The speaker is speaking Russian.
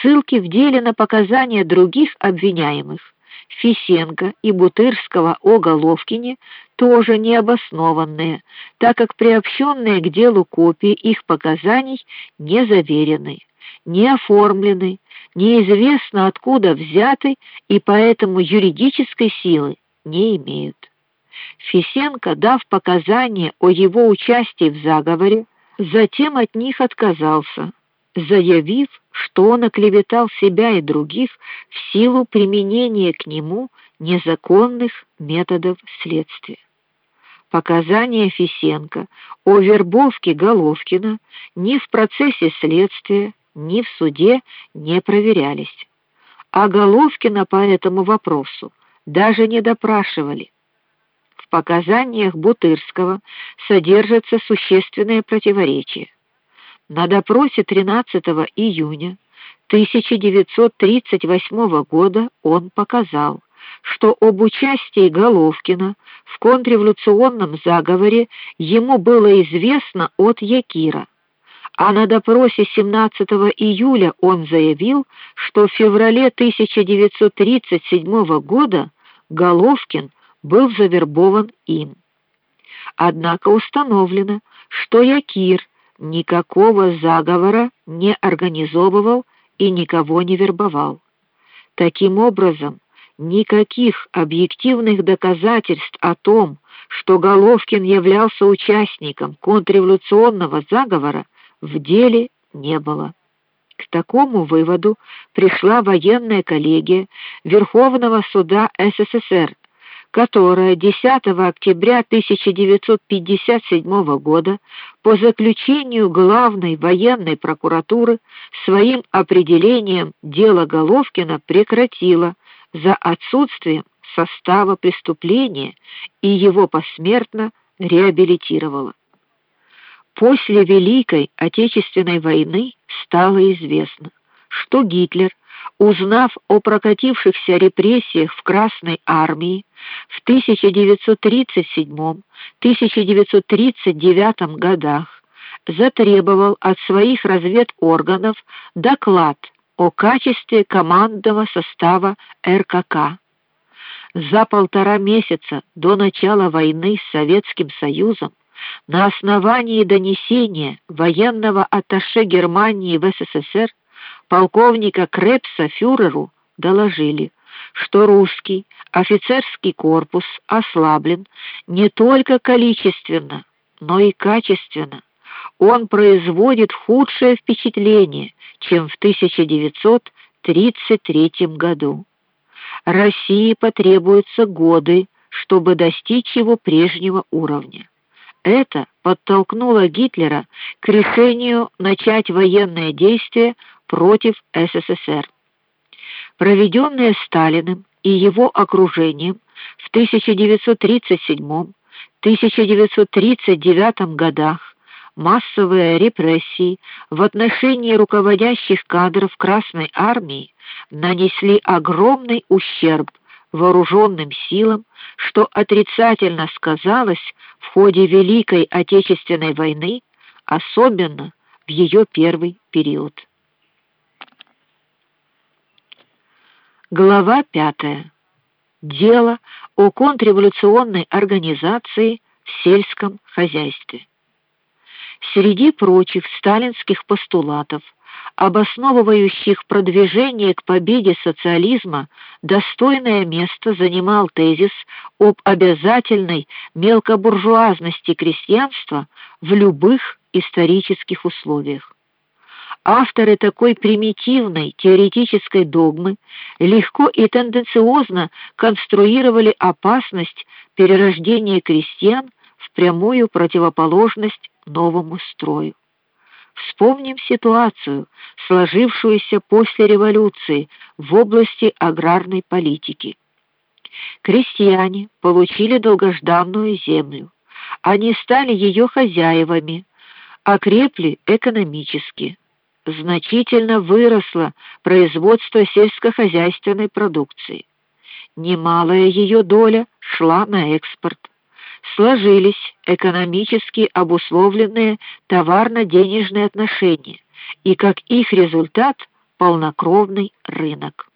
ссылки в деле на показания других обвиняемых Фисенко и Бутырского о Головкине тоже необоснованные, так как приобщенные к делу копии их показаний не заверены, не оформлены, неизвестно откуда взяты и поэтому юридической силы не имеют. Фисенко, дав показания о его участии в заговоре, затем от них отказался, заявив, что он оклеветал себя и других в силу применения к нему незаконных методов следствия. Показания Фисенко о вербовке Головкина ни в процессе следствия, ни в суде не проверялись. А Головкина по этому вопросу даже не допрашивали. В показаниях Бутырского содержатся существенные противоречия. На допросе 13 июня 1938 года он показал, что об участии Головкина в контрреволюционном заговоре ему было известно от Якира. А на допросе 17 июля он заявил, что в феврале 1937 года Головкин был завербован им. Однако установлено, что Якир никакого заговора не организовывал и никого не вербовал. Таким образом, никаких объективных доказательств о том, что Головкин являлся участником контрреволюционного заговора, в деле не было. К такому выводу пришла военная коллегия Верховного суда СССР, которая 10 октября 1957 года по заключению главной военной прокуратуры своим определением дело Головкина прекратила за отсутствием состава преступления и его посмертно реабилитировала. После Великой Отечественной войны стало известно, что Гитлер, узнав о прокатившихся репрессиях в Красной армии в 1937-1939 годах, затребовал от своих разведорганов доклад о качестве командного состава РКК. За полтора месяца до начала войны с Советским Союзом на основании донесения военного атташе Германии в СССР полковника Крепса фюреру доложили, что русский офицерский корпус ослаблен не только количественно, но и качественно. Он производит худшее впечатление, чем в 1933 году. России потребуются годы, чтобы достичь его прежнего уровня. Это подтолкнуло Гитлера к решению начать военные действия против СССР. Проведенные Сталиным и его окружением в 1937-1939 годах массовые репрессии в отношении руководящих кадров Красной армии нанесли огромный ущерб вооруженным силам, что отрицательно сказалось в ходе Великой Отечественной войны, особенно в ее первый период. Глава 5. Дело о контрреволюционной организации в сельском хозяйстве. Среди прочих сталинских постулатов обосновывающих продвижение к победе социализма, достойное место занимал тезис об обязательной мелкобуржуазности крестьянства в любых исторических условиях. Авторы такой примитивной теоретической догмы легко и тенденциозно конструировали опасность перерождения крестьян в прямую противоположность новому строю. Вспомним ситуацию, сложившуюся после революции в области аграрной политики. Крестьяне получили долгожданную землю. Они стали ее хозяевами, окрепли экономически. Значительно выросло производство сельскохозяйственной продукции. Немалая ее доля шла на экспорт сложились экономически обусловленные товарно-денежные отношения, и как их результат полнокровный рынок.